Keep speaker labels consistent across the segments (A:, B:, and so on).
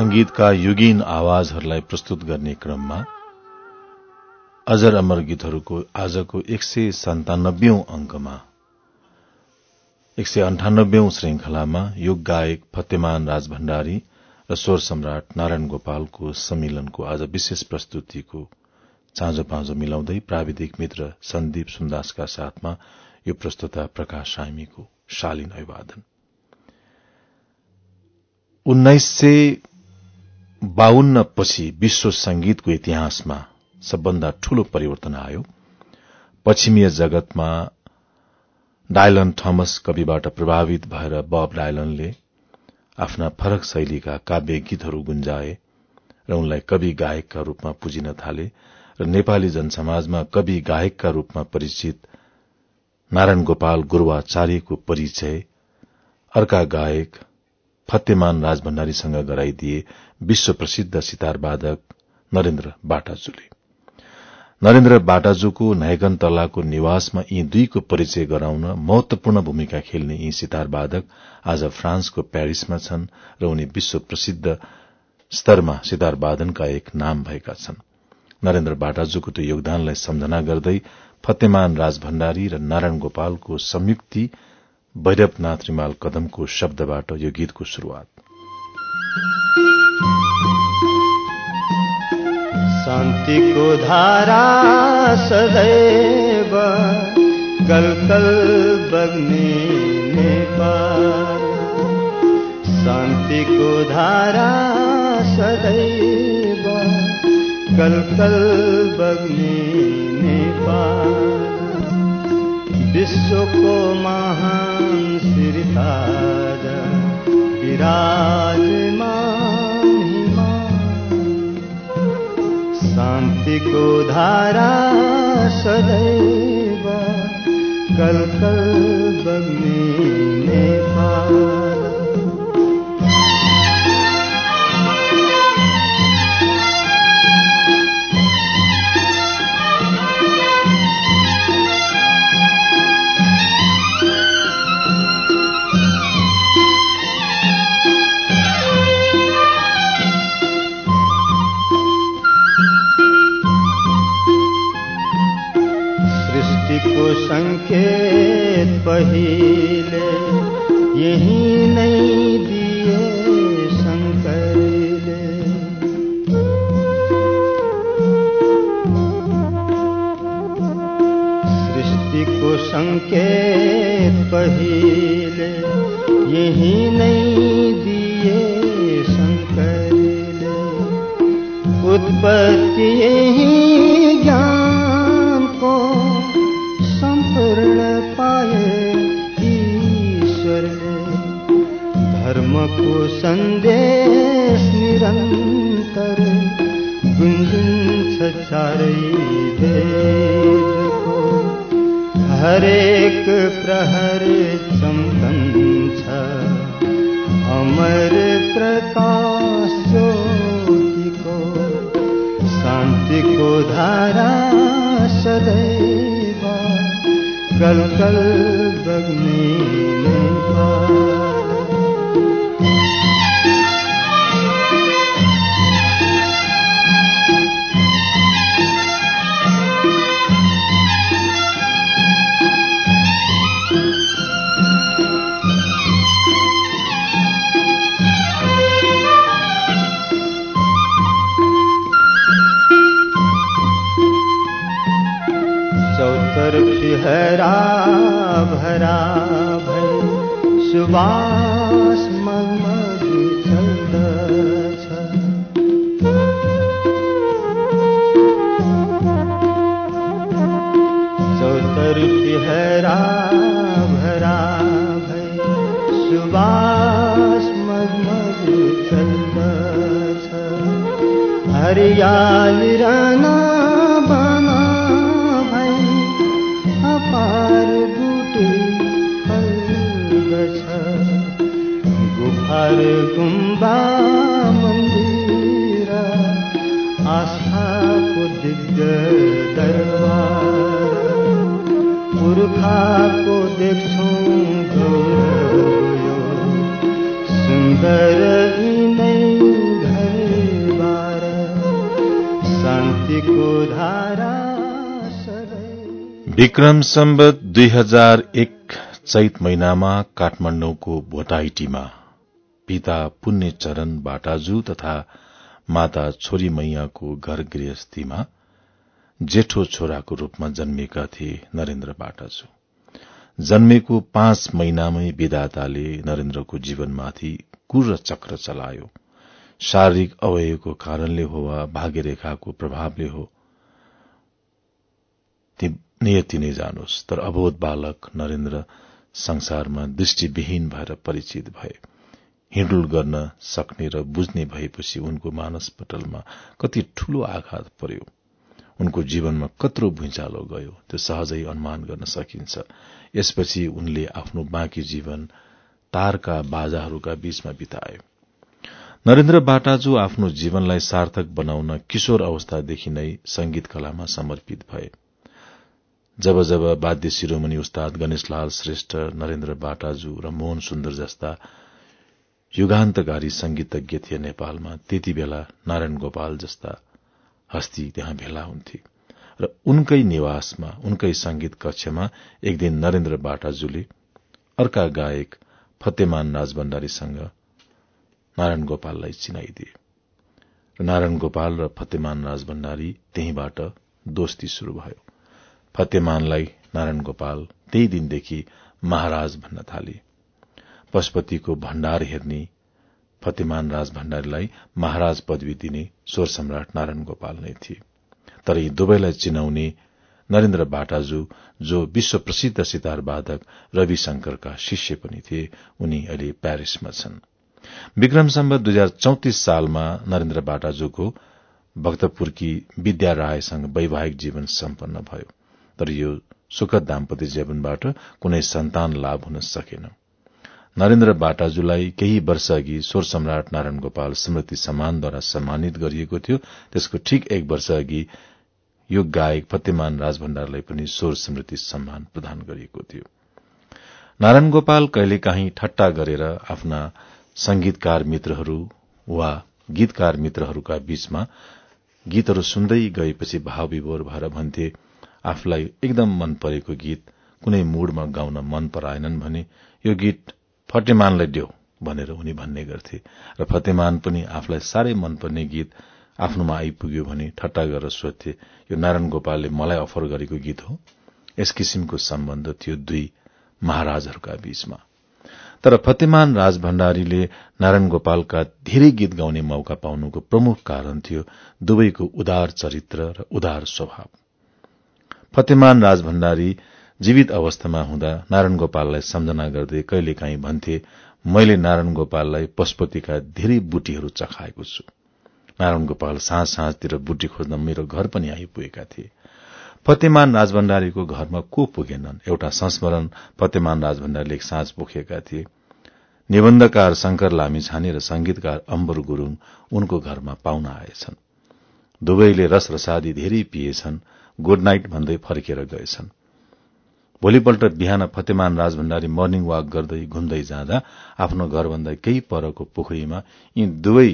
A: संगीतका युगीन आवाजहरूलाई प्रस्तुत गर्ने क्रममा अजर अमर गीतहरूको आजको एक सय सन्तानब्बे अंकमा एक सय अन्ठानब्बे श्रृंखलामा युग गायक फतेमान राज भण्डारी र स्वर सम्राट नारायण गोपालको सम्मिलनको आज विशेष प्रस्तुतिको चाँजो पाँजो मिलाउँदै प्राविधिक मित्र सन्दीप सुन्दासका साथमा यो प्रस्तुता प्रकाश सामीको शालीन अभिवादन। उन्नाइस सय बाहन्न पछि विश्व संगीतको इतिहासमा सबभन्दा ठूलो परिवर्तन आयो। पश्चिमीय जगतमा डायलन थमस कविबाट प्रभावित भएर बब डायलनले आफ्ना फरक शैलीका काव्य गीतहरू गुन्जाए र उनलाई कवि गायकका रूपमा पुजिन थाले र नेपाली जनसमाजमा कवि गायकका रूपमा परिचित नारायण गोपाल गुरूवाचार्यको परिचय अर्का गायक फतेमान राजभण्डारीसँग गराइदिए विश्व प्रसिद्ध सितार वादक नरेन्द्र बाटाजुले। नरेन्द्र बाटाजुको नायगन तलाको निवासमा यी दुईको परिचय गराउन महत्वपूर्ण भूमिका खेल्ने यी सितार वादक आज फ्रान्सको प्यारिसमा छन् र उनी विश्व प्रसिद्ध स्तरमा सितार वादनका एक नाम भएका छन्। नरेन्द्र बाटाजुको त्यो योगदानलाई सम्झना गर्दै फतेमान राज भण्डारी र नारायण गोपालको संयुक्ति भैरवनाथ रिमाल कदमको शब्दबाट यो गीतको शुरूआत
B: शान्तिको धारा सदैव कल कल बग्ने नेपाल। शान्तिको धारा सदैव कल कल बग्ने नेपाल। विश्वको महान श्रीताज विराजमान शान्तिको धारा सदैव कल कल बग्ने नेपाल। पहिले यही नहीं दिए शंकरले। उत्पत्ति यही ज्ञान को पूर्ण पाए ईश्वरले धर्मको सन्देश कल कल बगने नेपाल हरा भरा भई सुबास मगमग चल्दछ भरा हर हरियाली राना गुम्बा मन्दिर आस्थाको दिग्ग दरबार पुर्खाको देख्छौँ गौरव सुन्दर यिनै घरबार शान्तिको धारा
A: विक्रम सम्बत दुई हजार एक चैत महिनामा काठमाडौँको भोटाइटीमा। पिता पुण्य चरण बाटाजु तथा माता छोरी मैयाको घर गृहस्थीमा जेठो छोराको रूपमा जन्मिएका थिए नरेन्द्र बाटाजु। जन्मेको पाँच महिनामै विधाताले नरेन्द्रको जीवनमाथि कुर चक्र चलायो। शारीरिक अवयवको कारणले हो वा भाग्यरेखाको प्रभावले हो नियति नै जानोस् तर अबोध बालक नरेन्द्र संसारमा दृष्टिविहीन भएर परिचित भए। हिँडुल गर्न सक्ने र बुझ्ने भएपछि उनको मानसपटलमा कति ठूलो आघात पर्यो। उनको जीवनमा कत्रो भुइँचालो गयो त्यो सहजै अनुमान गर्न सकिन्छ। यसपछि उनले आफ्नो बाँकी जीवन तारका बाजाहरूका बीचमा बिताए। नरेन्द्र बाटाजु आफ्नो जीवनलाई सार्थक बनाउन किशोर अवस्थादेखि नै संगीत कलामा समर्पित भए। जब जब वाद्य शिरोमणि उस्ताद गणेशलाल श्रेष्ठ नरेन्द्र बाटाजु र मोहन सुन्दर जस्ता युगान्तकारी संगीतज्ञ थिए नेपालमा त्यति बेला नारायण गोपाल जस्ता हस्ती त्यहाँ भेला हुन्थे। र उनकै निवासमा उनकै संगीत कक्षमा एक दिन नरेन्द्र बाटाजुले अर्का गायक फतेमान राज भण्डारीसँग नारायण गोपाललाई चिनाइदिए। नारायण गोपाल र फतेमान राज भण्डारी त्यहीबाट दोस्ती शुरू भयो। फतेमानलाई नारायण गोपाल त्यही दिनदेखि महाराज भन्न थाले। पशुपतिको भण्डार हेर्ने फतेमान राज भण्डारीलाई महाराज पदवी दिने स्वर सम्राट नारायण गोपाल नै थिए। तर यी दुवैलाई चिनाउने नरेन्द्र बाटाजु जो विश्व प्रसिद्ध सितार वादक रविशंकरका शिष्य पनि थिए उनी अहिले प्यारिसमा छन्। विक्रम सम्बत दुई हजार चौतिस सालमा नरेन्द्र बाटाजुको भक्तपुरकी विद्या रायसँग वैवाहिक जीवन सम्पन्न भयो। तर यो सुखद दाम्पत्य जीवनबाट कुनै सन्तान लाभ हुन सकेन। नरेन्द्र बाटाजुलाई केही वर्ष अघि स्वर सम्राट नारायण गोपाल स्मृति सम्मानद्वारा सम्मानित गरिएको थियो। त्यसको ठिक एक वर्ष अघि यो गायक फतेमान राजभण्डारलाई पनि स्वर स्मृति सम्मान प्रदान गरिएको थियो। नारायण गोपाल कहिलेकाहीँ ठट्टा गरेर आफ्ना संगीतकार मित्रहरू वा गीतकार मित्रहरूका बीचमा गीतहरू सुन्दै गएपछि भाव विभोर भएर भन्थे आफूलाई एकदम मन परेको गीत कुनै मूडमा गाउन मन पराएनन् भने यो गीत फतेमानलाई देऊ भनेर उनी भन्ने गर्थे। र फतेमान पनि आफूलाई साह्रै मनपर्ने गीत आफ्नोमा आइपुग्यो भने ठट्टा गरेर सोध्थे यो नारायण गोपालले मलाई अफर गरेको गीत हो? यस किसिमको सम्बन्ध थियो दुई महाराजहरूका बीचमा तर फतेमान राज भण्डारीले नारायण गोपालका धेरै गीत गाउने मौका पाउनुको प्रमुख कारण थियो दुवैको उदार चरित्र र उदार स्वभाव। फतेमान राज भण्डारी जीवित अवस्थामा हुँदा नारायण गोपाललाई सम्झना गर्दै कहिलेकाहीँ भन्थे मैले नारायण गोपाललाई पशुपतिका धेरै बुटीहरू चखाएको छु। नारायण गोपाल साँझ साँझतिर बुटी खोज्न मेरो घर पनि आइपुगेका थिए। फतेमान राजभण्डारीको घरमा को पुगेनन्? एउटा संस्मरण फतेमान राजभण्डारीले साँझ पोखेका थिए। निबन्धकार शंकर लामिछाने र संगीतकार अम्बर गुरूङ उनको घरमा पाउन आएछन्। दुवैले रस रसादी धेरै पिएछन्। गुड नाइट भन्दै फर्केर गएछन्। भोलिपल्ट बिहान फतेमान राज भण्डारी मर्निङ वाक गर्दै घुम्दै जाँदा आफ्नो घरभन्दा केही परको पोखरीमा यी दुवै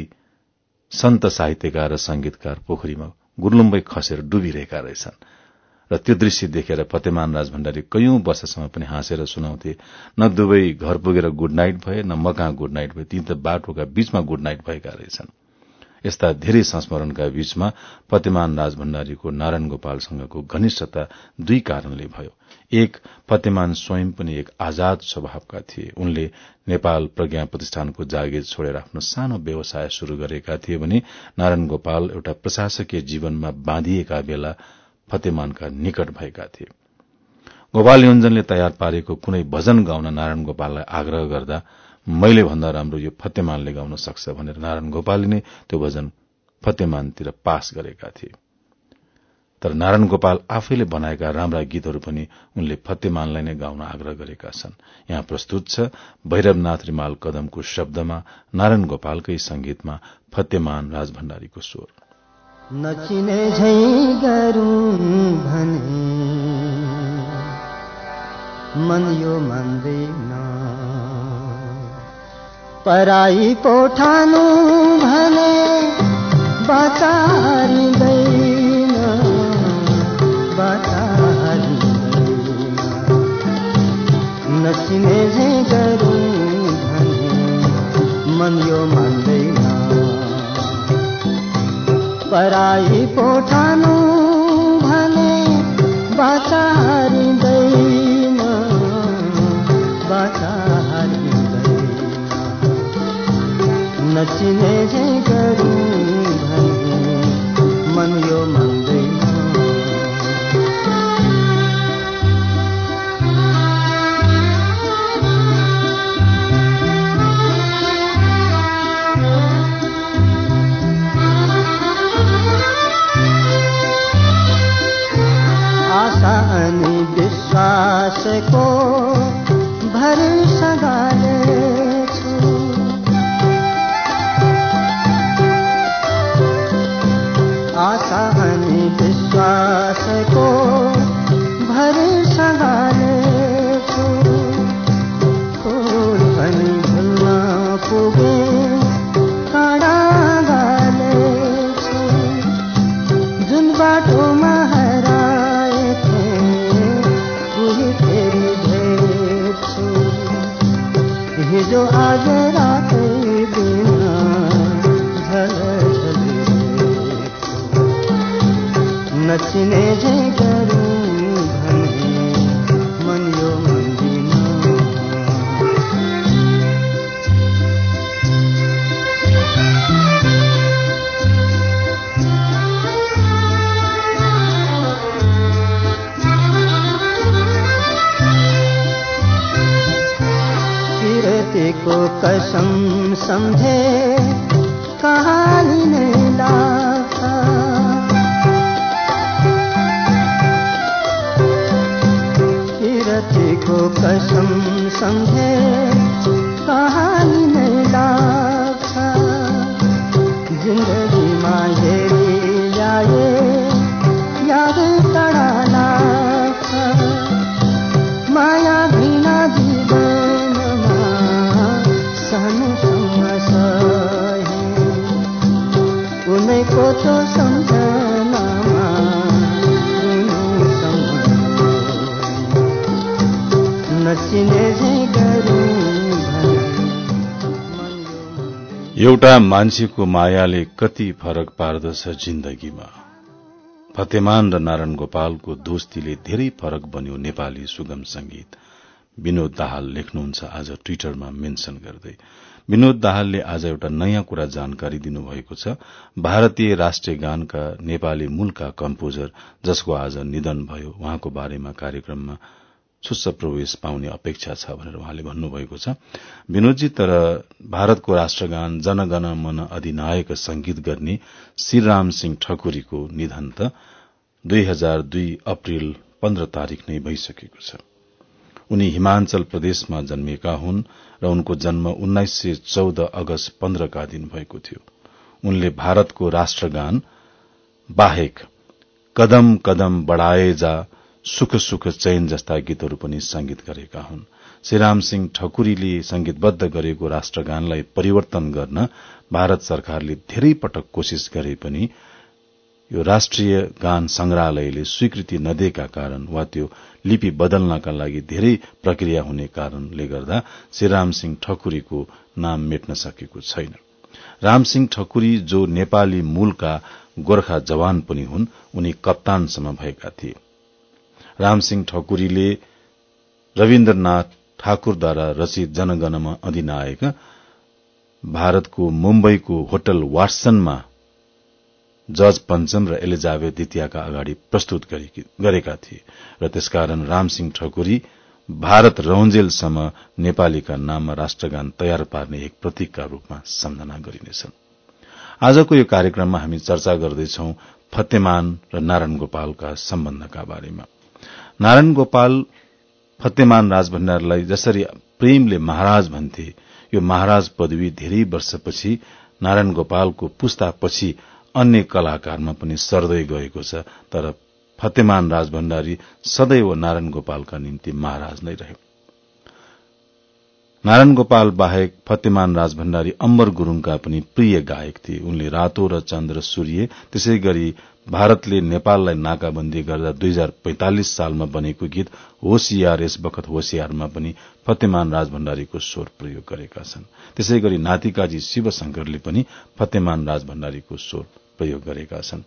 A: सन्त साहित्यकार र संगीतकार पोखरीमा गुर्लुम्बै खसेर डुबिरहेका रहेछन्। र त्यो दृश्य देखेर फतेमान राज भण्डारी कैयौं वर्षसम्म पनि हाँसेर सुनाउँथे न दुवै घर पुगेर गुड नाइट भए न म कहाँ गुड नाइट भए ती त बाटोका बीचमा गुड नाइट भएका रहेछन्। यस्ता धेरै संस्मरणका बीचमा फतेमान राज भण्डारीको नारायण गोपालसँगको घनिष्ठता दुई कारणले भयो। एक फतेमान स्वयं पनि एक आजाद स्वभावका थिए। उनले नेपाल प्रज्ञा प्रतिष्ठानको जागिर छोडेर आफ्नो सानो व्यवसाय शुरू गरेका थिए भने नारायण गोपाल एउटा प्रशासकीय जीवनमा बाँधिएका बेला फतेमानका निकट भएका थिए। गोपाल योन्जनले तयार पारेको कुनै भजन गाउन नारायण गोपाललाई आग्रह गर्दा मैले भन्दा राम्रो यो फतेमानले गाउन सक्छ भनेर नारायण गोपालले नै त्यो भजन फतेमानतिर पास गरेका थिए। तर नारायण गोपाल आफैले बनाएका राम्रा गीतहरू पनि उनले फतेमानलाई नै गाउन आग्रह गरेका छन्। यहाँ प्रस्तुत छ भैरवनाथ रिमाल कदमको शब्दमा नारायण गोपालकै संगीतमा फतेमान राजभण्डारीको स्वर।
B: नचिने पराई पोठानु भने बाचारिँदैन नचिने भने मन यो मान्दैन। पराई पोठानु भने बाचारिँदैन बाचारिँदैन नचिने भने मन यो मान्दैन। de. कसम सम्झे
A: एउटा मान्छेको मायाले कति फरक पार्दछ जिन्दगीमा। फतेमान र नारायण गोपालको दोस्तीले धेरै फरक बन्यो नेपाली सुगम संगीत। विनोद दाहाल लेख्नुहुन्छ आज ट्विटरमा मेन्शन गर्दै। विनोद दाहालले आज एउटा नयाँ कुरा जानकारी दिनुभएको छ। भारतीय राष्ट्रिय गानका नेपाली मूलका कम्पोजर जसको आज निधन भयो उहाँको बारेमा कार्यक्रममा सुस्स प्रवेश पाउने अपेक्षा छ भनेर उहाँले भन्नुभएको छ। विनोदजी तर भारतको राष्ट्रगान जनगण मन अधिनायक संगीत गर्ने श्रीराम सिंह ठकुरीको निधन त दुई हजार दुई अप्रेल पन्ध्र तारीक नै भइसकेको छ। उनी हिमाञ्चल प्रदेशमा जन्मिएका हुन् र उनको जन्म उन्नाइस सय चौध अगस्त पन्ध्रका दिन भएको थियो। उनले भारतको राष्ट्रगान बाहेक कदम कदम बढ़ाए जा सुख सुख चैन जस्ता गीतहरू पनि संगीत गरेका हुन्। श्रीराम सिंह ठकुरीले संगीतबद्ध गरेको राष्ट्रगानलाई परिवर्तन गर्न भारत सरकारले धेरै पटक कोशिश गरे पनि यो राष्ट्रिय गान संग्रहालयले स्वीकृति नदिएका कारण वा त्यो लिपि बदल्नका लागि धेरै प्रक्रिया हुने कारणले गर्दा श्रीराम सिंह ठकुरीको नाम मेट्न सकेको छैन। रामसिंह ठकुरी जो नेपाली मूलका गोर्खा जवान पनि हुन् उनी कप्तानसम्म भएका थिए। रामसिंह ठकुरीले रविन्द्रनाथ ठाकुरद्वारा रचित जनगणमा अधिनायक भारतको मुम्बईको होटल वाटसनमा जज पञ्चम र एलिजाबेथ द्वितीयका अगाडि प्रस्तुत गरेका थिए र त्यसकारण रामसिंह ठकुरी भारत रौन्जेलसम्म नेपालीका नाममा राष्ट्रगान तयार पार्ने एक प्रतीकका रूपमा सम्झना गरिनेछन्। आजको यो कार्यक्रममा हामी चर्चा गर्दैछौ फतेमान र नारायण गोपालका सम्बन्धका बारेमा। नारायण गोपाल फतेमान राजभण्डारलाई जसरी प्रेमले महाराज भन्थे यो महाराज पदवी धेरै वर्षपछि नारायण गोपालको पुस्तापछि अन्य कलाकारमा पनि सर्दै गएको छ तर फतेमान राजभण्डारी सदैव नारायण गोपालका निम्ति महाराज नै रहे। नारायण गोपाल बाहेक फतेमान राजभण्डारी अम्बर गुरूङका पनि प्रिय गायक थिए। उनले रातो र चन्द्र सूर्य त्यसै गरी भारतले नेपाललाई नाकाबन्दी गर्दा दुई हजार पैंतालिस सालमा बनेको गीत होसियार यस बखत होसियारमा पनि फतेमान राजभण्डारीको स्वर प्रयोग गरेका छन्। त्यसै गरी नातिकाजी शिवशंकरले पनि फतेमान राजभण्डारीको स्वर प्रयोग गरेका छन्।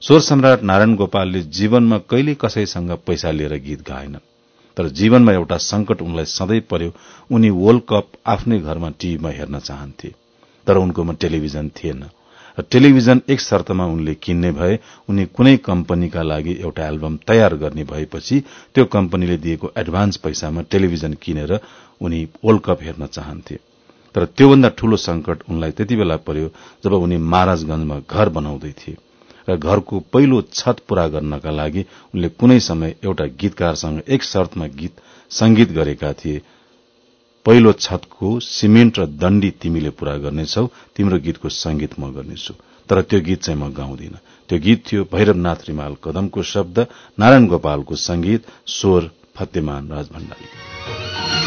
A: स्वर सम्राट नारायण गोपालले जीवनमा कहिले कसैसँग पैसा लिएर गीत गाएनन्? तर जीवनमा एउटा संकट उनलाई सधैँ पर्यो। उनी वर्ल्ड कप आफ्नै घरमा टीभीमा हेर्न चाहन्थे तर उनकोमा टेलिभिजन थिएन। र टेलिभिजन एक शर्तमा उनले किन्ने भए उनी कुनै कम्पनीका लागि एउटा एल्बम तयार गर्ने भएपछि त्यो कम्पनीले दिएको एडभान्स पैसामा टेलिभिजन किनेर उनी वर्ल्ड कप हेर्न चाहन्थे। तर त्योभन्दा ठूलो संकट उनलाई त्यति बेला पर्यो जब उनी महाराजगंजमा घर बनाउँदै थिए। र घरको पहिलो छत पूरा गर्नका लागि उनले कुनै समय एउटा गीतकारसँग एक शर्तमा गीत संगीत गरेका थिए। पहिलो छतको सिमेन्ट र दण्डी तिमीले पूरा गर्नेछौ तिम्रो गीतको संगीत म गर्नेछु। तर त्यो गीत चाहिँ म गाउँदिन। त्यो गीत थियो भैरवनाथ रिमाल कदमको शब्द नारायण गोपालको संगीत स्वर फतेमान राजभण्डारी।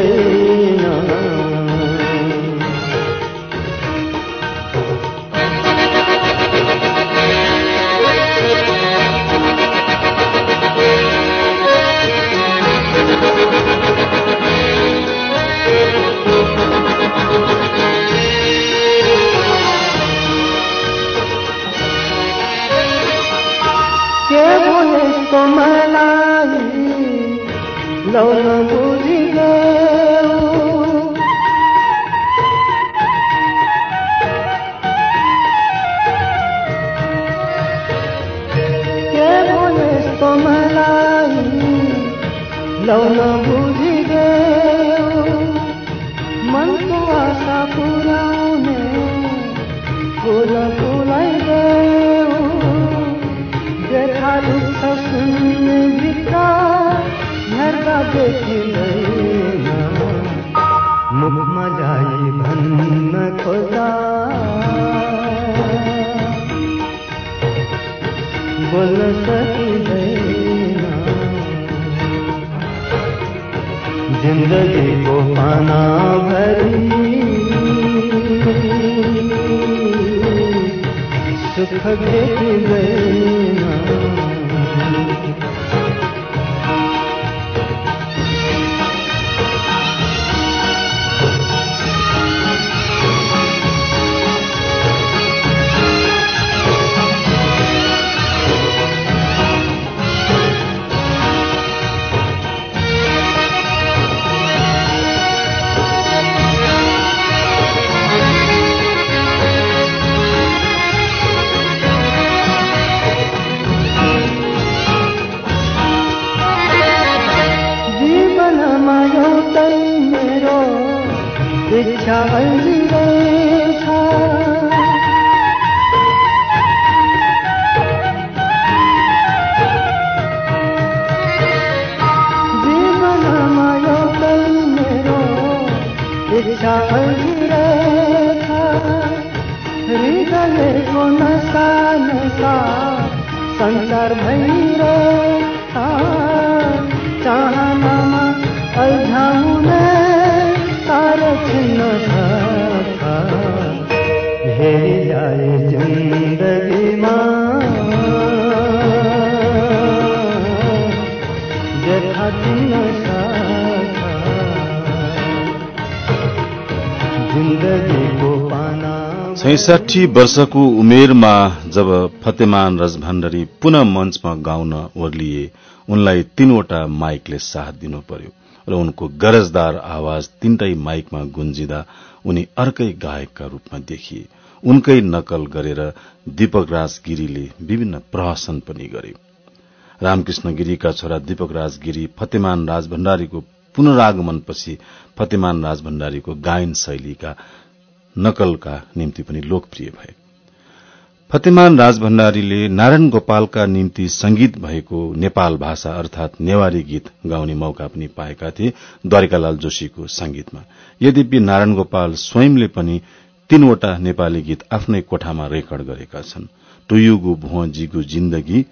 B: Senhor. जिन्दगीको पाना भरी। सुख
A: छैसाठी वर्षको उमेरमा जब फतेमान रजभण्डरी पुनः मञ्चमा गाउन ओर्लिए उनलाई तीनवटा माइकले साथ दिनु पर्यो र उनको गरजदार आवाज तीनटै माइकमा गुन्जिँदा उनी अर्कै गायकका रूपमा देखिए। उनकै नकल गरेर दीपक राज गिरीले विभिन्न प्रहसन पनि गरे। रामकृष्ण गिरीका छोरा दीपक राज गिरी फतेमान राज भण्डारीको पुनरागमनपछि फतेमान राज भण्डारीको गायन शैलीका नकलका निम्ति पनि लोकप्रिय भए। फतेमान राज भण्डारीले नारायण गोपालका निम्ति संगीत भएको नेपाल भाषा अर्थात नेवारी गीत गाउने मौका पनि पाएका थिए द्वारिकालाल जोशीको संगीतमा यद्यपि नारायण गोपाल स्वयंले पनि तीनवटा नेपाली गीत आफ्नै कोठामा रेकर्ड गरेका छन्। टुयुगु भुवजीगु जिन्दगी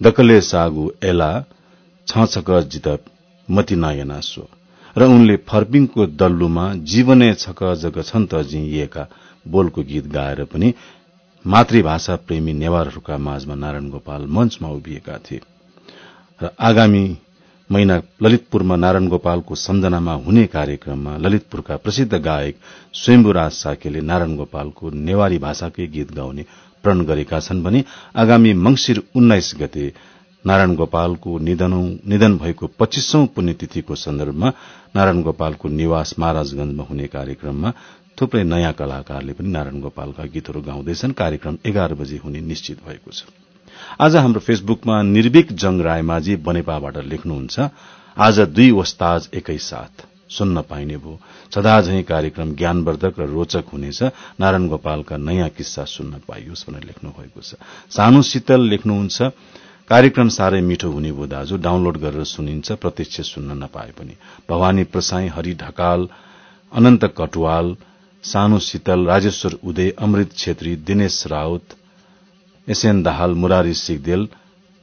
A: दकले सागु एला छक जित मति नायना सो र उनले फर्पिङको दल्लुमा जीवने छक जग छन्त जिइएका बोलको गीत गाएर पनि मातृभाषा प्रेमी नेवारहरूका माझमा नारायण गोपाल मञ्चमा उभिएका थिए। र आगामी महिना ललितपुरमा नारायण गोपालको सम्झनामा हुने कार्यक्रममा ललितपुरका प्रसिद्ध गायक स्वयम्बुराज साकेले नारायण गोपालको नेवारी भाषाकै गीत गाउने प्रण गरेका छन् भने आगामी मंगिर उन्नाइस गते नारायण गोपालको निधन भएको पच्चीसौं पुण्यतिथिको सन्दर्भमा नारायण गोपालको निवास महाराजगंजमा हुने कार्यक्रममा थुप्रै नयाँ कलाकारले पनि नारायण गोपालका गीतहरू गाउँदैछन्। कार्यक्रम एघार बजे हुने निश्चित भएको छ। आज हाम्रो फेसबुकमा निर्विक जंग रायमाझी बनेपाबाट लेख्नुहुन्छ आज दुई वस्ताज एकैसाथ सुन्न पाइने भो। सदाझै कार्यक्रम ज्ञानवर्धक र रोचक हुनेछ। नारायण गोपालका नयाँ किस्सा सुन्न पाइयोस् भनेर लेख्नु भएको छ। सानु शीतल लेख्नुहुन्छ कार्यक्रम साह्रै मिठो हुने भो दाजु। डाउनलोड गरेर सुनिन्छ प्रत्यक्ष सुन्न नपाए पनि। भवानी प्रसाई हरि ढकाल अनन्त कटुवाल सानु शीतल राजेश्वर उदय अमृत छेत्री दिनेश राउत एसएन दाहाल मुरारी सिगदेल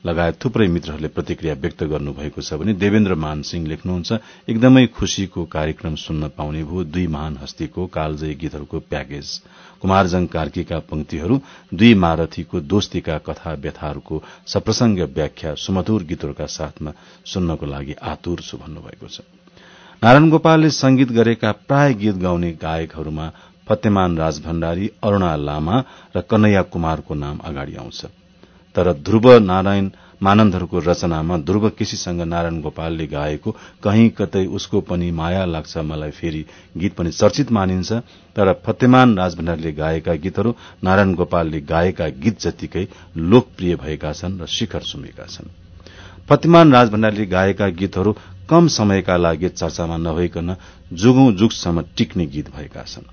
A: लगायत थुप्रै मित्रहरूले प्रतिक्रिया व्यक्त गर्नुभएको छ भने देवेन्द्र मान सिंह लेख्नुहुन्छ एकदमै खुशीको कार्यक्रम सुन्न पाउने भू दुई महान हस्तीको कालजयी गीतहरूको प्याकेज। कुमारजङ कार्कीका पंक्तिहरू दुई महारथीको दोस्तीका कथा व्यथाहरूको सप्रसंग व्याख्या सुमधुर गीतहरूका साथमा सुन्नको लागि आतुर छु भन्नुभएको छ। नारायण गोपालले संगीत गरेका प्राय गीत गाउने गायकहरूमा फतेमान राज भण्डारी अरूणा लामा र कन्हैया कुमारको नाम अगाडि आउँछ। तर ध्रुव नारायण मानन्दहरूको रचनामा ध्रुव केसीसँग नारायण गोपालले गाएको कहीँ कतै उसको पनि माया लाग्छ मलाई फेरि गीत पनि चर्चित मानिन्छ। तर फतेमान राजभण्डारीले गाएका गीतहरू नारायण गोपालले गाएका गीत जतिकै लोकप्रिय भएका छन् र शिखर सुमेका छन्। फतेमान राजभण्डारीले गाएका गीतहरू कम समयका लागि चर्चामा नभइकन जुगौं जुगसम्म टिक्ने गीत भएका छन्।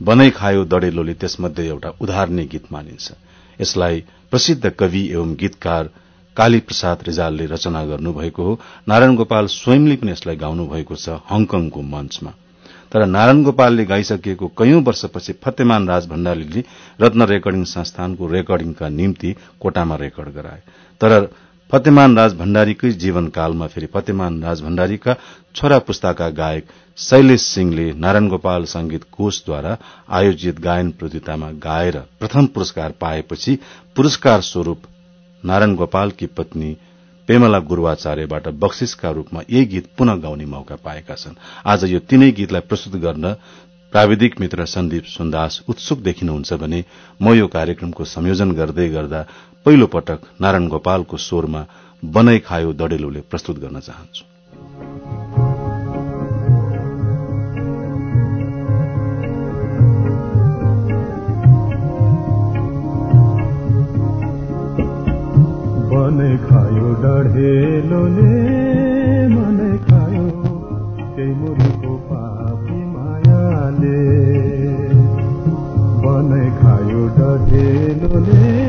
A: बनाई खायो दडेलोले त्यसमध्ये एउटा उदाहरणीय गीत मानिन्छ। यसलाई प्रसिद्ध कवि एवं गीतकार काली प्रसाद रिजालले रचना गर्नुभएको हो। नारायण गोपाल स्वयंले पनि यसलाई गाउनु भएको छ हङकङको मञ्चमा। तर नारायण गोपालले गाइसकिएको कैयौं वर्षपछि फतेमान राज भण्डारीले रत्न रेकर्डिङ संस्थानको रेकर्डिङका निम्ति कोटामा रेकर्ड गराए। तर फतेमान राज भण्डारीकै जीवनकालमा फेरि फतेमान राज भण्डारीका छोरा पुस्ताका गायक शैलेश सिंहले नारायण गोपाल संगीत कोषद्वारा आयोजित गायन प्रतियोगितामा गाएर प्रथम पुरस्कार पाएपछि पुरस्कार स्वरूप नारायण गोपालकी पत्नी पेमला गुरूवाचार्यबाट बक्सिसका रूपमा यही गीत पुनः गाउने मौका पाएका छन्। आज यो तीनै गीतलाई प्रस्तुत गर्न प्राविधिक मित्र सन्दीप सुन्दास उत्सुक देखिनुहुन्छ भने म यो कार्यक्रमको संयोजन गर्दै गर्दा पहिलो पटक नारायण गोपालको स्वरमा बनाई खायो दडेलोले प्रस्तुत गर्न चाहन्छु।
C: खायो डढेलोले मनै खायो केही मुरीको पापी मायाले। मनै खायो डढेलोले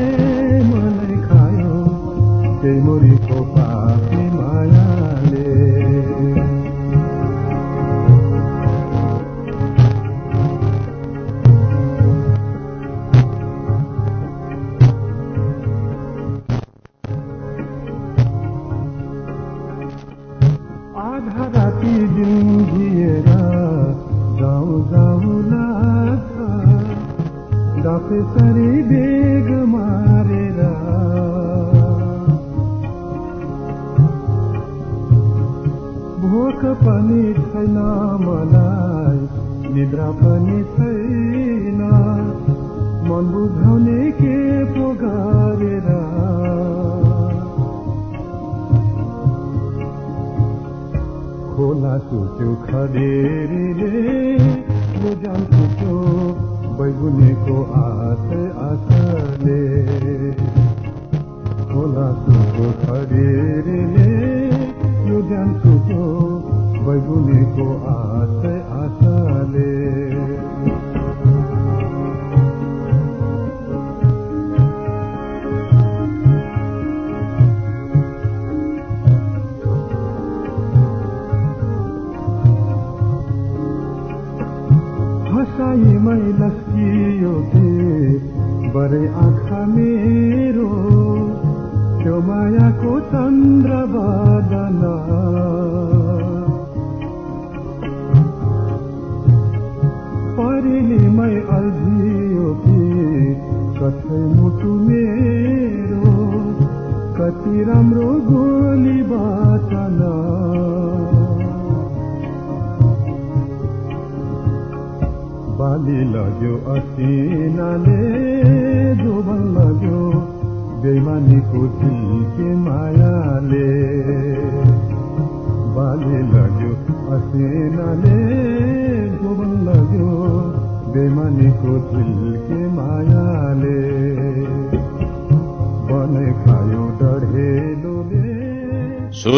C: पनि छैन मलाई। निद्रा पनि छैन। मन बुझाउने के पो गरेर। खोला सुत्यो खडेरीले बुझान सुत्यो बैगुनेको आश बैगुनेको आश आशाले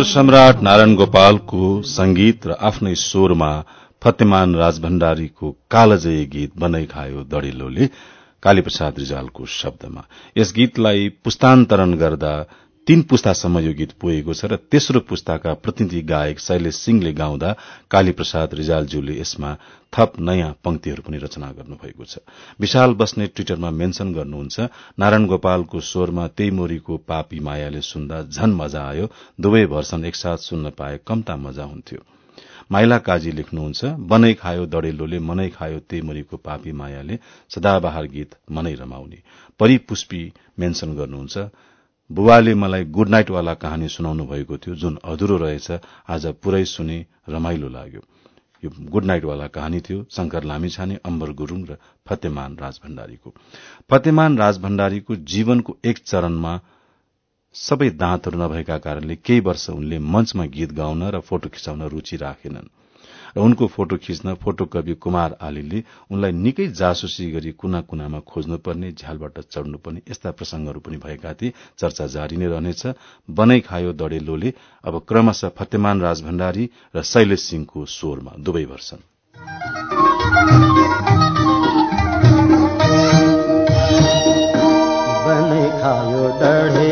A: सम्राट नारायण गोपालको संगीत र आफ्नै स्वरमा फतेमान राजभण्डारीको कालजयी गीत बनाइ खायो दड़िलोले कालीप्रसाद रिजालको शब्दमा। यस गीतलाई पुस्तान्तरण गर्दा तीन पुस्तासम्म यो गीत पुगेको छ र तेस्रो पुस्ताका प्रतिनिधि गायक शैलेश सिंहले गाउँदा कालीप्रसाद रिजालज्यूले यसमा थप नयाँ पंक्तिहरू पनि रचना गर्नुभएको छ। विशाल बस्ने ट्विटरमा मेन्शन गर्नुहुन्छ नारायण गोपालको स्वरमा त्यही मोरीको पापी मायाले सुन्दा झन मजा आयो दुवै भर्सन एकसाथ सुन्न पाए कम्ता मजा हुन्थ्यो। माइला काजी लेख्नुहुन्छ बनै खायो दडेलोले मनै खायो त्यही मरीको पापी मायाले सदाबहार गीत मनै रमाउने। परिपुष्पी मेन्शन गर्नुहुन्छ बुवाले मलाई गुड नाइटवाला कहानी सुनाउनु भएको थियो जुन अधुरो रहेछ आज पुरै सुने रमाइलो लाग्यो। यो गुड नाइटवाला कहानी थियो शंकर लामिछाने अम्बर गुरूङ र फतेमान राजभण्डारीको। फतेमान राजभण्डारीको जीवनको एक चरणमा सबै दाँतहरू नभएका कारणले केही वर्ष उनले मञ्चमा गीत गाउन र फोटो खिचाउन रूचि राखेनन्। र उनको फोटो खिच्न फोटो कवि कुमार आलीले उनलाई निकै जासुसी गरी कुना कुनामा खोज्नुपर्ने झ्यालबाट चढ़नुपर्ने यस्ता प्रसंगहरू पनि भएका थिए। चर्चा जारी नै रहनेछ। बनाई खायो दडेलोले अब क्रमशः फतेमान राजभण्डारी र शैलेश सिंहको स्वरमा दुवै
B: बनै खायो डढेलोले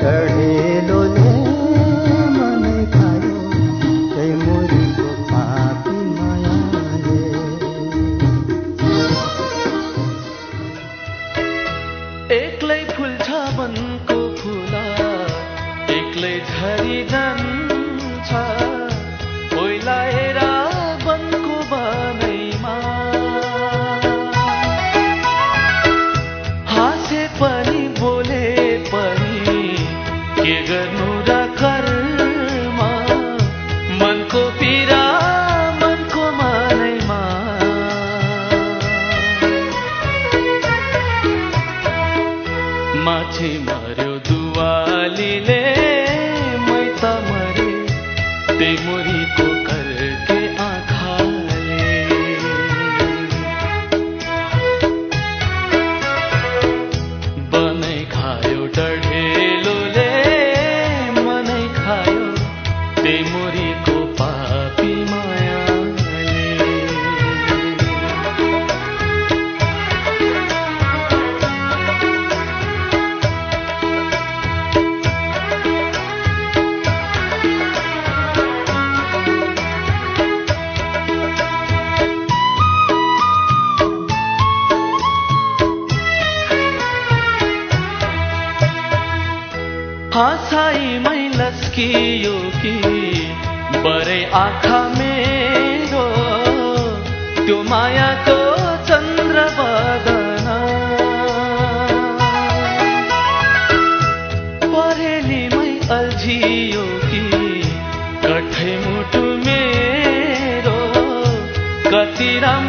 B: खायो
D: हाँसाइमै लस्कियो कि बरै आँखा मेरो। त्यो मायाको चन्द्र बदन परेलीमै अल्झियो कि कठै मुटु मेरो। कति राम्रो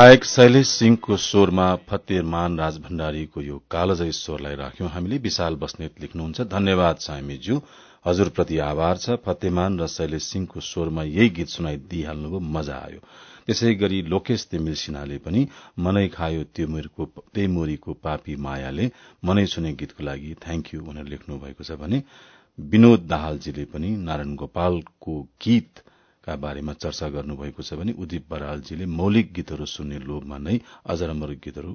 A: गायक शैलेश सिंहको स्वरमा फतेमान राज भण्डारीको यो कालजय स्वरलाई राख्यौं। हामीले विशाल बस्नेत लेख्नुहुन्छ। धन्यवाद सामीज्यू हजुरप्रति आभार छ। फतेमान र शैलेश सिंहको स्वरमा यही गीत सुनाइ दिइहाल्नुभयो मजा आयो। त्यसै गरी लोकेश तिमिल सिन्हाले पनि मनै खायो त्यही पापी मायाले मनै छुने गीतको लागि थ्याङ्क यू भनेर लेख्नु भएको छ भने विनोद दाहालजीले पनि नारायण गोपालको गीतका बारेमा चर्चा गर्नुभएको छ भने उदिप बरालजीले मौलिक गीतहरू सुन्ने लोभमा नै अजरमर गीतहरू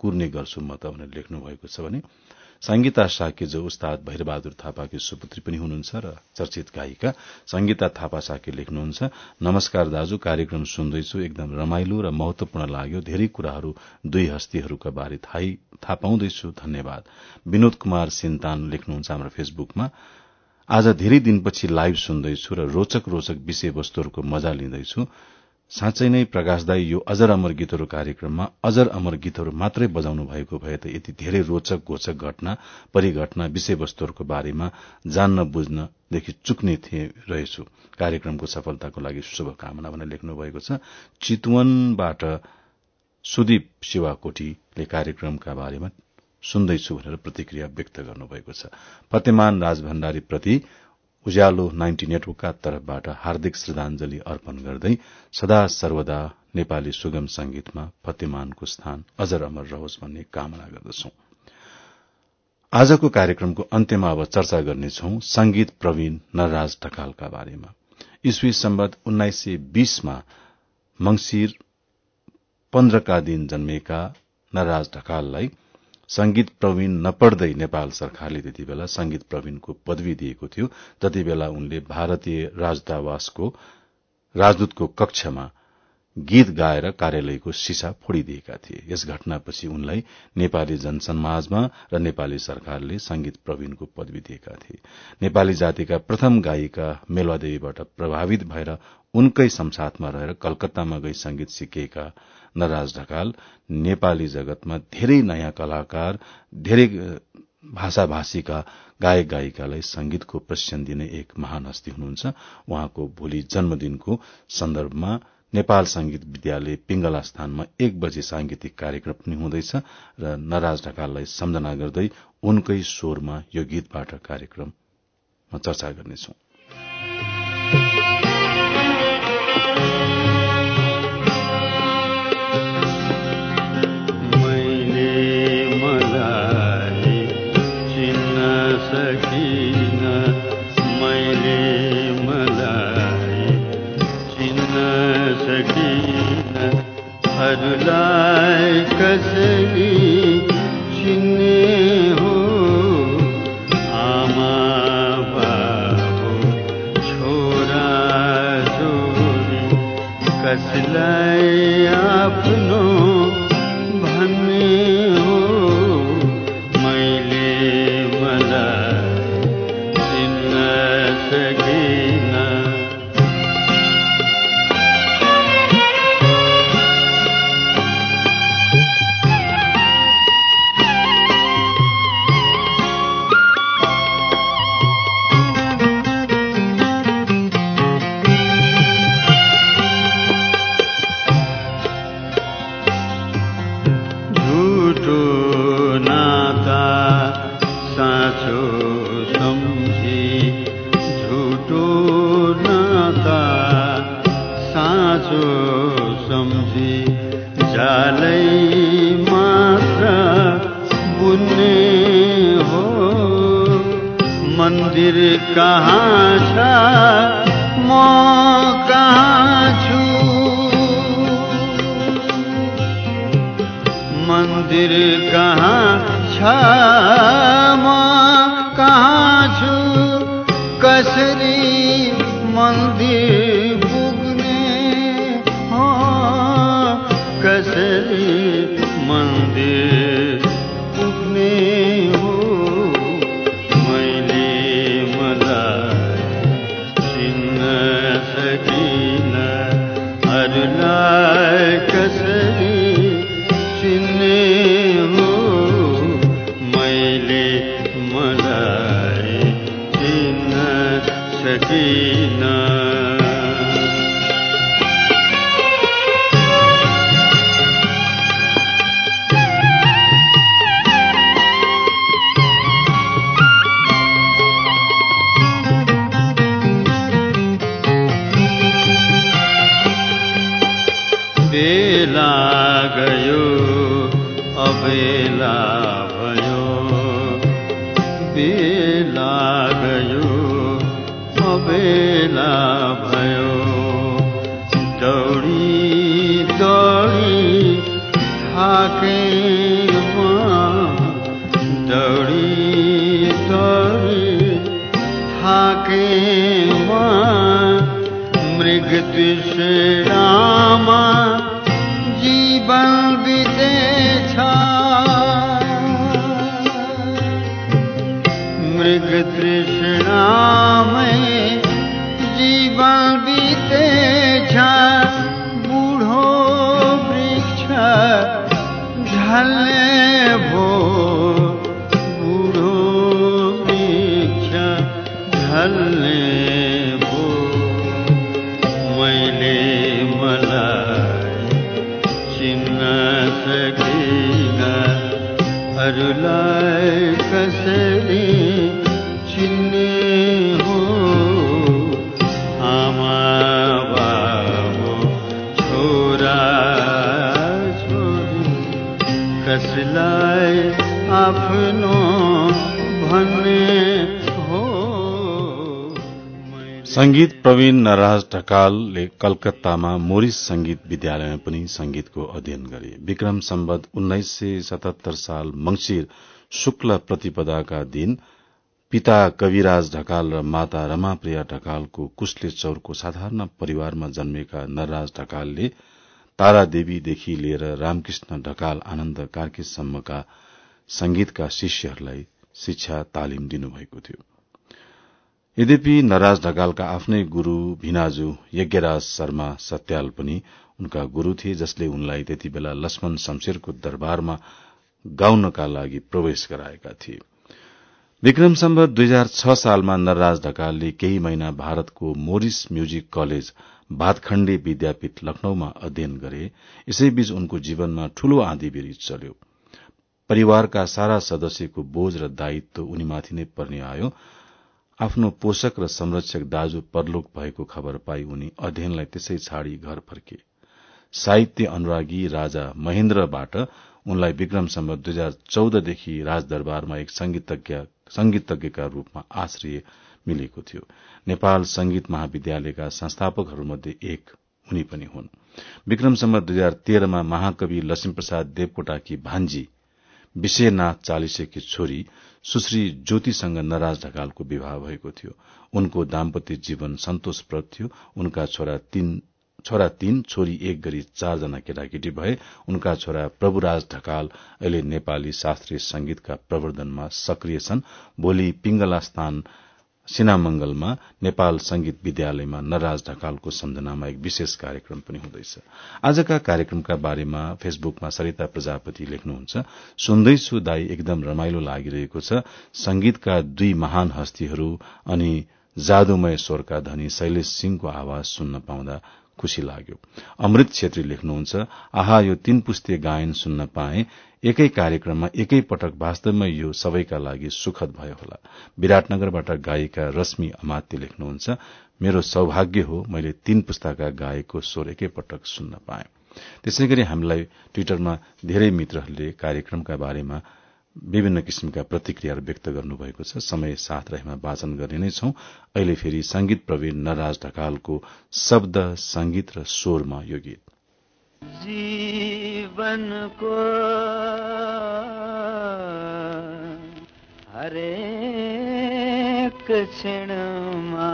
A: कुर्ने गर्छु म त भनेर लेख्नु भएको छ भने संगीता साके जो उस्ताद भैरबहादुर थापाकी सुपुत्री पनि हुनुहुन्छ र चर्चित गायिका संगीता थापा साके लेख्नुहुन्छ। नमस्कार दाजु कार्यक्रम सुन्दैछु। एकदम रमाइलो र महत्वपूर्ण लाग्यो। धेरै कुराहरू दुई हस्तीहरूका बारे थाहा पाउँदैछु। धन्यवाद। विनोद कुमार सिन्तान लेख्नुहुन्छ हाम्रो फेसबुकमा। आज धेरै दिनपछि लाइभ सुन्दैछु र रोचक रोचक विषयवस्तुहरूको मजा लिँदैछु। साँच्चै नै प्रकाश दाई यो अजर अमर गीतहरू कार्यक्रममा अजर अमर गीतहरू मात्रै बजाउनु भएको भए त यति धेरै रोचक घोचक घटना परिघटना विषयवस्तुहरूको बारेमा जान्न बुझ्नदेखि चुक्ने थिए रहेछु। कार्यक्रमको सफलताको लागि शुभकामना भनेर लेख्नु भएको छ। चितवनबाट सुदीप शिवाकोटीले कार्यक्रमका बारेमा सुन्दैछु भनेर प्रतिक्रिया व्यक्त गर्नुभएको छ। फतेमान राज भण्डारी प्रति उज्यालो नाइन्टी नेटवर्कका तर्फबाट हार्दिक श्रद्धांजलि अर्पण गर्दै सदा सर्वदा नेपाली सुगम संगीतमा फतेमानको स्थान अजर अमर रहोस् भन्ने कामना गर्दछौ। आजको कार्यक्रमको अन्त्यमा अब चर्चा गर्नेछौ संगीत प्रवीण नरराज ढकालका बारेमा। ईस्वी सम्बत उन्नाइस सय बीसमा मंगिर पन्ध्रका दिन जन्मेका नरराज ढकाललाई संगीत प्रवीण नपढ्दै नेपाल सरकारले त्यति बेला संगीत प्रवीणको पदवी दिएको थियो। जति बेला उनले भारतीय राजदूतावासको राजदूतको कक्षमा गीत गाएर कार्यालयको सिसा फोड़िदिएका थिए। यस घटनापछि उनलाई नेपाली जनसमाजमा र नेपाली सरकारले संगीत प्रवीणको पदवी दिएका थिए। नेपाली जातिका प्रथम गायिका मेलवादेवीबाट प्रभावित भएर उनकै संसाथमा रहेर कलकत्तामा गई संगीत सिकेका नराज ढकाल नेपाली जगतमा धेरै नयाँ कलाकार धेरै भाषाभाषीका गायक गायिकालाई संगीतको प्रशिक्षण दिने एक महान हस्ती हुनुहुन्छ। उहाँको भोलि जन्मदिनको सन्दर्भमा नेपाल संगीत विद्यालय पिंगला स्थानमा एक बजे सांगीतिक कार्यक्रम पनि हुँदैछ र नराज ढकाललाई सम्झना गर्दै उनकै स्वरमा यो गीतबाट कार्यक्रममा चर्चा गर्नेछौं। प्रवीण नरराज ढकालले कलकत्तामा मोरिस संगीत विद्यालयमा पनि संगीतको अध्ययन गरे। विक्रम सम्बत उन्नाइस सय सतहत्तर साल मंगिर शुक्ल प्रतिपदाका दिन पिता कविराज ढकाल र माता रमाप्रिया ढकालको कुशले चौरको साधारण परिवारमा जन्मेका नरराज ढकालले तारादेवीदेखि लिएर रामकृष्ण ढकाल आनन्द कार्कीसम्मका संगीतका शिष्यहरूलाई शिक्षा तालिम दिनुभएको थियो। यद्यपि नराज ढकालका आफ्नै गुरू भिनाजु यज्ञराज शर्मा सत्याल पनि उनका गुरू थिए जसले उनलाई त्यति बेला लक्ष्मण शमशेरको दरबारमा गाउनका लागि प्रवेश गराएका थिए। विक्रम सम्बत दुई हजार छ सालमा नरराज ढकालले केही महिना भारतको Morris music college Bhatkhande Vidyapeeth लखनऊमा अध्ययन गरे। यसैबीच उनको जीवनमा ठूलो आँधी बिरिज चल्यो। परिवारका सारा सदस्यको बोझ र दायित्व उनीमाथि नै पर्ने आयो। आफ्नो पोषक र संरक्षक दाजु परलोक भएको खबर पाई उनी अध्ययनलाई त्यसै छाडी घर फर्के। साहित्य अनुरागी राजा महेन्द्रबाट उनलाई विक्रम सम्बत दुई हजार चौधदेखि राजदरबारमा एक संगीतज्ञका रूपमा आश्रय मिलेको थियो। नेपाल संगीत महाविद्यालयका संस्थापकहरूमध्ये एक उनी पनि हुन्। विक्रम सम्बत दुई हजार तेह्रमा महाकवि लक्ष्मीप्रसाद देवकोटाकी भान्जी विषयनाथ चालिसेकी छोरी सुश्री ज्योतिसँग नराज ढकालको विवाह भएको थियो। उनको दाम्पत्य जीवन सन्तोषप्रद थियो। उनका छोरा तीन छोरा तीन छोरी एक गरी चारजना केटाकेटी भए। उनका छोरा प्रभुराज ढकाल अहिले नेपाली शास्त्रीय संगीतका प्रवर्धनमा सक्रिय छन्। भोलि पिंगला स्थान सिनामंगलमा नेपाल संगीत विद्यालयमा नराज ढकालको सम्झनामा एक विशेष कार्यक्रम पनि हुँदैछ। आजका कार्यक्रमका बारेमा फेसबुकमा सरिता प्रजापति लेख्नुहुन्छ। सुन्दैछु दाई एकदम रमाइलो लागिरहेको छ। संगीतका दुई महान हस्तीहरू अनि जादुमय स्वरका धनी शैलेश सिंहको आवाज सुन्न पाउँदा खुशी लाग्यो। अमृत छेत्री लेख्नुहुन्छ आहा यो तीन पुस्ते गायन सुन्न पाए। एकै कार्यक्रममा एकै पटक वास्तवमै यो सबैका लागि सुखद भयो होला। विराटनगरबाट गायिका रश्मि अमात्य लेख्नुहुन्छ मेरो सौभाग्य हो मैले तीन पुस्ताका गायकको स्वर एकै पटक सुन्न पाए। त्यसै गरी हामीलाई ट्विटरमा धेरै मित्रहरूले कार्यक्रमका बारेमा विभिन्न किसिमका प्रतिक्रियाहरू व्यक्त गर्नुभएको छ। समय साथ रहेमा वाचन गर्ने नै छौं। अहिले फेरि संगीत प्रवीण नराज ढकालको शब्द संगीत र स्वरमा यो गीत।
B: जीवनको क्षणमा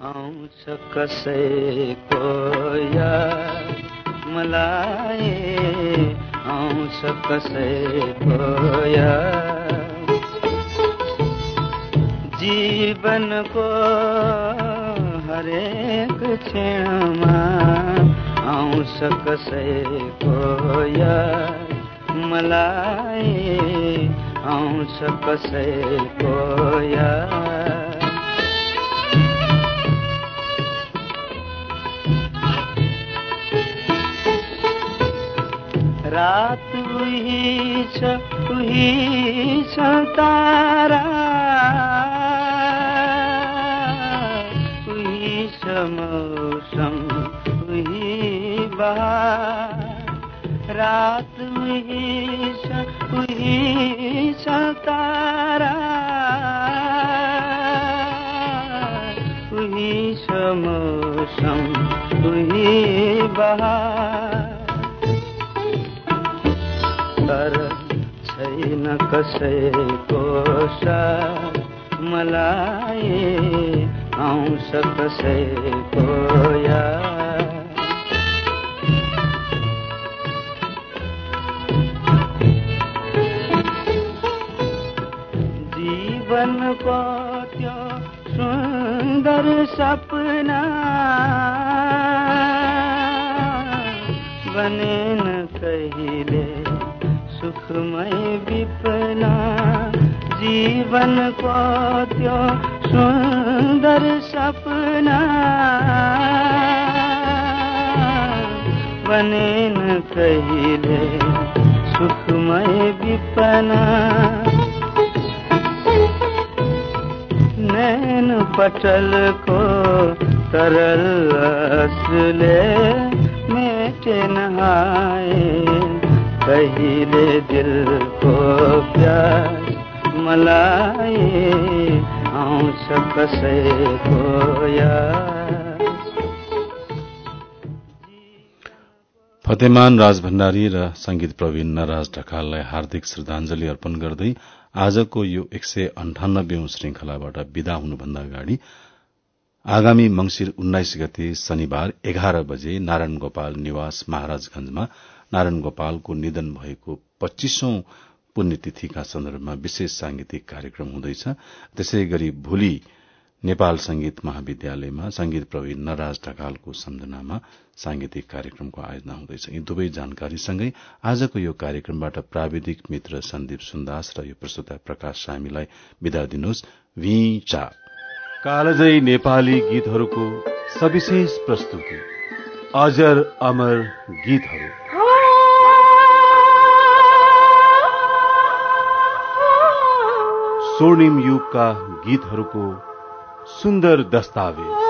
B: आउँछ कसैको याद। मलाई आउँछ कसैको जीवनको हरेक क्षणमा आउँछ कसैको मलाई आउँछ कसैको याद। रात उही छ उही छ तारा। उही छ मौसम उही रात उही छ उही छ तारा। उही छ मौसम उही छैन कसैको मलाई आउँछ कसैको याद पटलको तरल असले मेटे नहाए। कहिले दिलको प्यार मलाई आउँछ कसैको याद
A: फतेमान राज भण्डारी र संगीत प्रवीण नराज ढकाललाई हार्दिक श्रद्धांजलि अर्पण गर्दै आजको यो एक सय अन्ठानब्बे श्रृंखलाबाट विदा हुनुभन्दा अगाडि आगामी मंगिर उन्नाइस गते शनिबार एघार बजे नारायण गोपाल निवास महाराजगंजमा नारायण गोपालको निधन भएको पच्चीसौं पुण्यतिथिका सन्दर्भमा विशेष सांगीतिक कार्यक्रम हुँदैछ। त्यसै गरी भोलि नेपाल संगीत महाविद्यालयमा संगीत प्रवीण नराज ढकालको सम्झनामा सांगीतिक कार्यक्रमको आयोजना हुँदैछ। यी दुवै जानकारीसँगै आजको यो कार्यक्रमबाट प्राविधिक मित्र सन्दीप सुन्दास र यो प्रस्तुता प्रकाश सामीलाई विदा दिनुहोस्। कालजयी नेपाली गीतहरूको सविशेष प्रस्तुति। अजर अमर गीतहरू। स्वर्णिम युगका गीतहरूको सुन्दर दस्तावेज।